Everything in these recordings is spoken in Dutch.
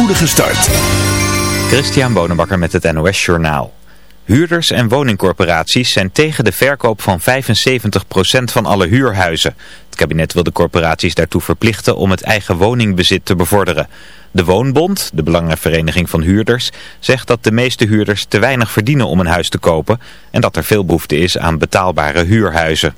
spoedige start. Christian Bonenbakker met het NOS Journaal. Huurders en woningcorporaties zijn tegen de verkoop van 75% van alle huurhuizen. Het kabinet wil de corporaties daartoe verplichten om het eigen woningbezit te bevorderen. De Woonbond, de belangenvereniging van huurders, zegt dat de meeste huurders te weinig verdienen om een huis te kopen en dat er veel behoefte is aan betaalbare huurhuizen.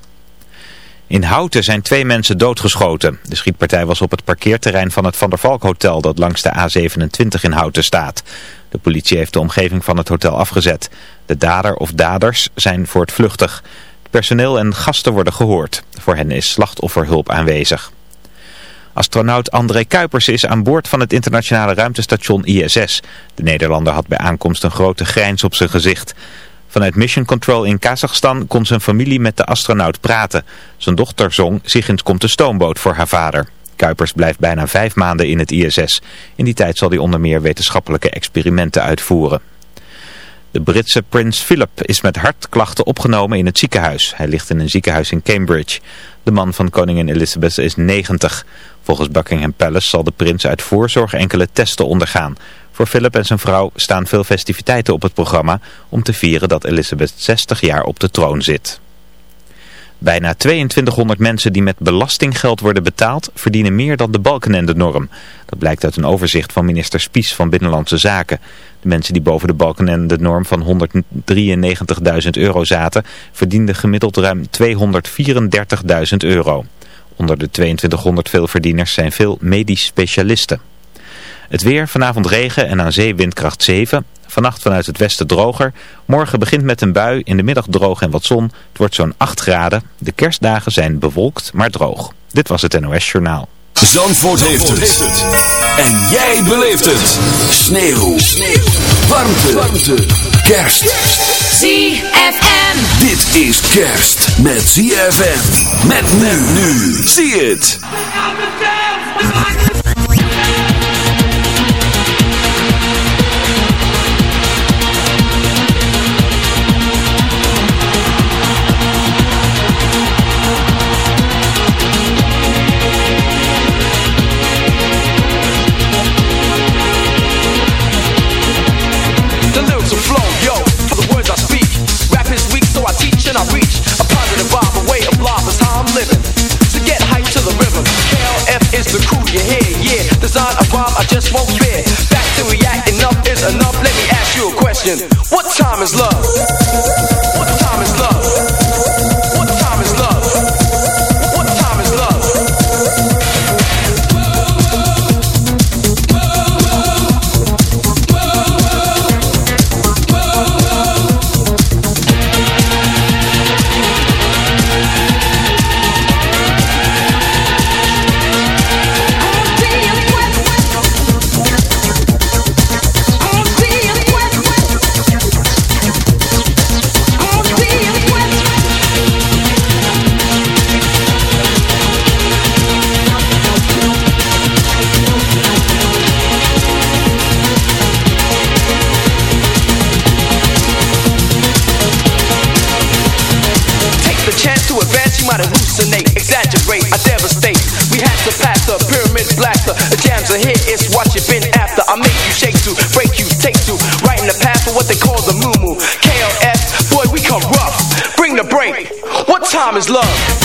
In Houten zijn twee mensen doodgeschoten. De schietpartij was op het parkeerterrein van het Van der Valk Hotel dat langs de A27 in Houten staat. De politie heeft de omgeving van het hotel afgezet. De dader of daders zijn voortvluchtig. Het personeel en gasten worden gehoord. Voor hen is slachtofferhulp aanwezig. Astronaut André Kuipers is aan boord van het internationale ruimtestation ISS. De Nederlander had bij aankomst een grote grijns op zijn gezicht. Vanuit Mission Control in Kazachstan kon zijn familie met de astronaut praten. Zijn dochter zong Siggens komt de stoomboot voor haar vader. Kuipers blijft bijna vijf maanden in het ISS. In die tijd zal hij onder meer wetenschappelijke experimenten uitvoeren. De Britse prins Philip is met hartklachten opgenomen in het ziekenhuis. Hij ligt in een ziekenhuis in Cambridge. De man van koningin Elizabeth is 90. Volgens Buckingham Palace zal de prins uit voorzorg enkele testen ondergaan. Voor Philip en zijn vrouw staan veel festiviteiten op het programma om te vieren dat Elizabeth 60 jaar op de troon zit. Bijna 2200 mensen die met belastinggeld worden betaald verdienen meer dan de balkenende-norm. Dat blijkt uit een overzicht van minister Spies van Binnenlandse Zaken. De mensen die boven de balkenende-norm van 193.000 euro zaten verdienden gemiddeld ruim 234.000 euro. Onder de 2200 veelverdieners zijn veel medisch specialisten. Het weer, vanavond regen en aan zee windkracht 7. Vannacht vanuit het westen droger. Morgen begint met een bui, in de middag droog en wat zon. Het wordt zo'n 8 graden. De kerstdagen zijn bewolkt, maar droog. Dit was het NOS Journaal. Zandvoort, heeft, het. En jij beleeft het. Sneeuw. Sneeuw. Warmte. Warmte. Kerst. ZFM. Dit is kerst met ZFM. Met men nu. Zie het. You hear, yeah. Design a rhyme I just won't fear. Back to react, enough is enough. Let me ask you a question. What time is love? What time is love? after. Here is what you've been after. I make you shake to, break you, take to, right in the path for what they call the moo moo. KLF, boy, we come rough. Bring the break. What time is love?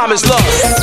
Time is love?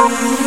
Thank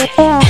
Yeah.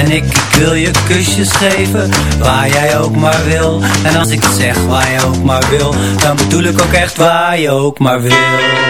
En ik, wil je kusjes geven, waar jij ook maar wil. En als ik zeg waar je ook maar wil, dan bedoel ik ook echt waar je ook maar wil.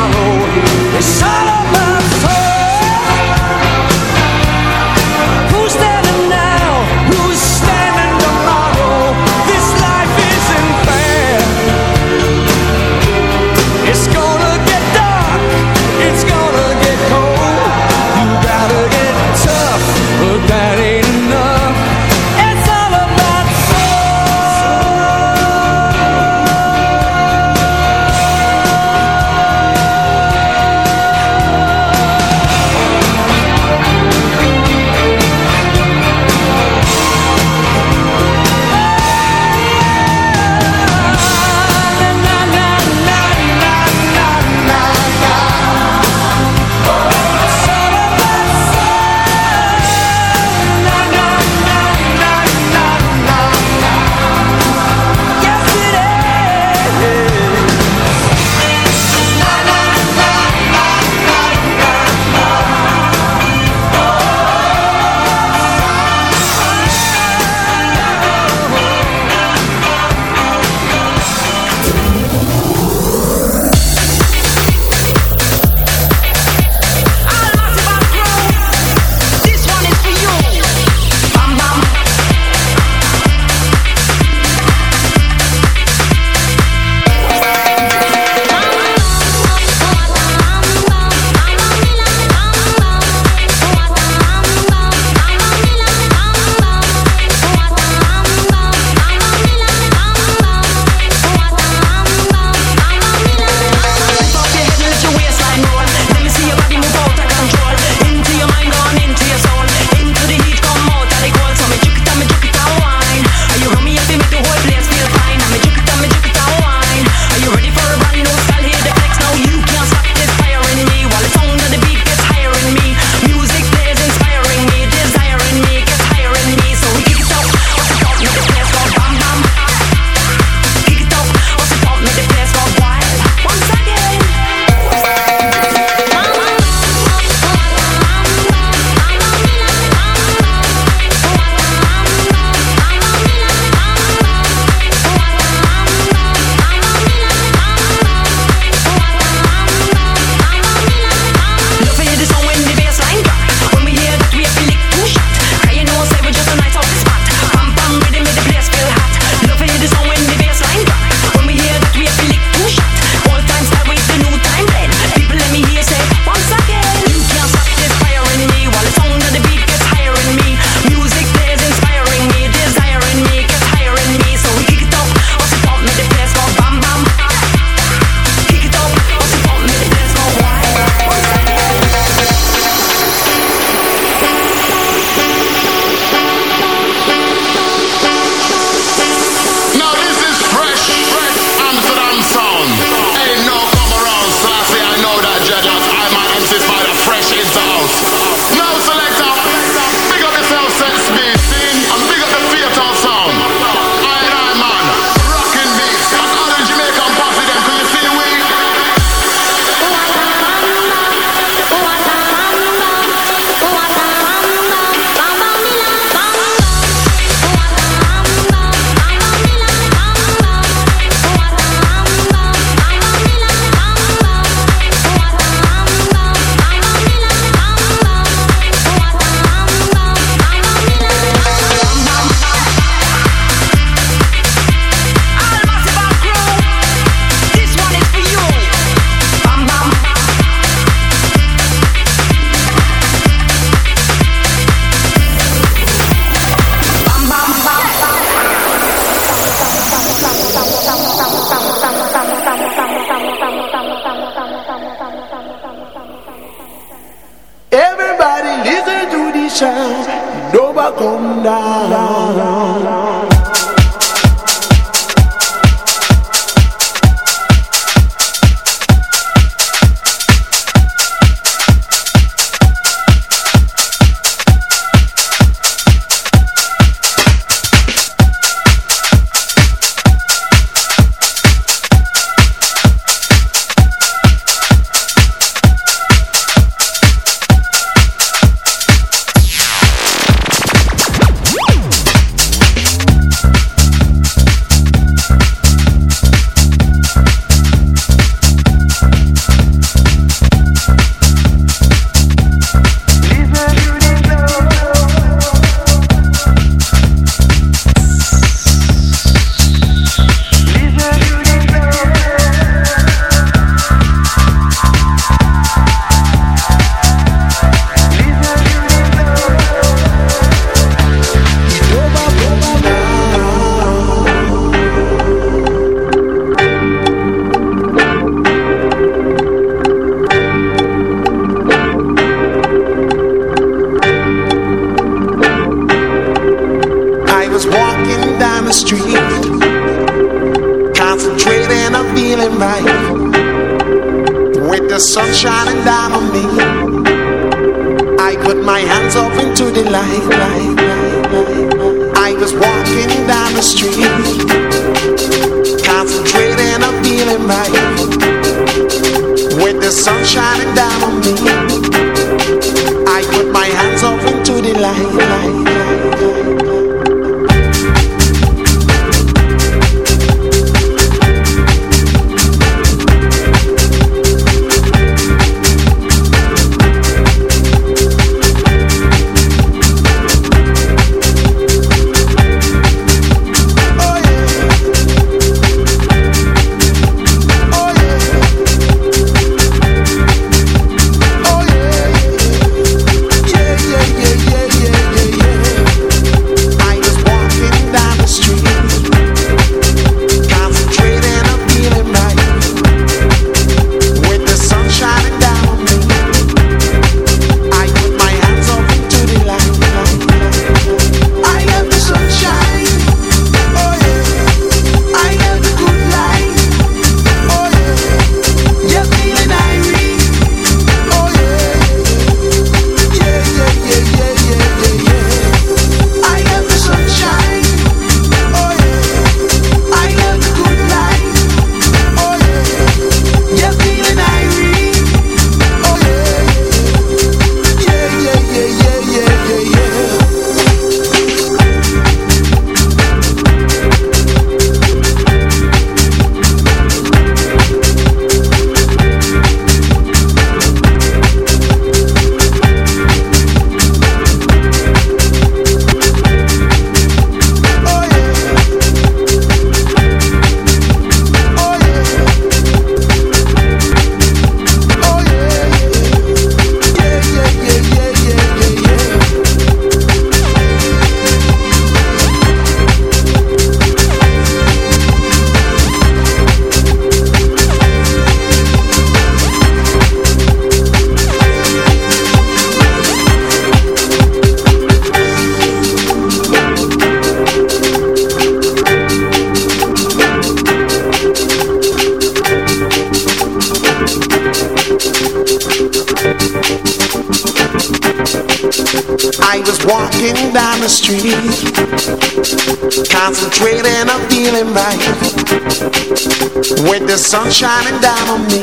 sun shining down on me.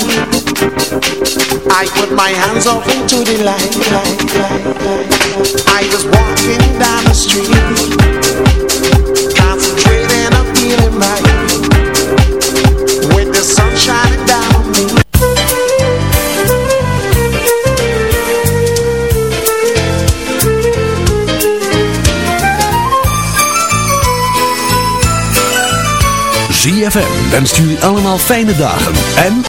I put my hands up into the light wenst u allemaal fijne dagen en...